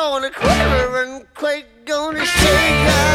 gonna quiver and quake, gonna shake.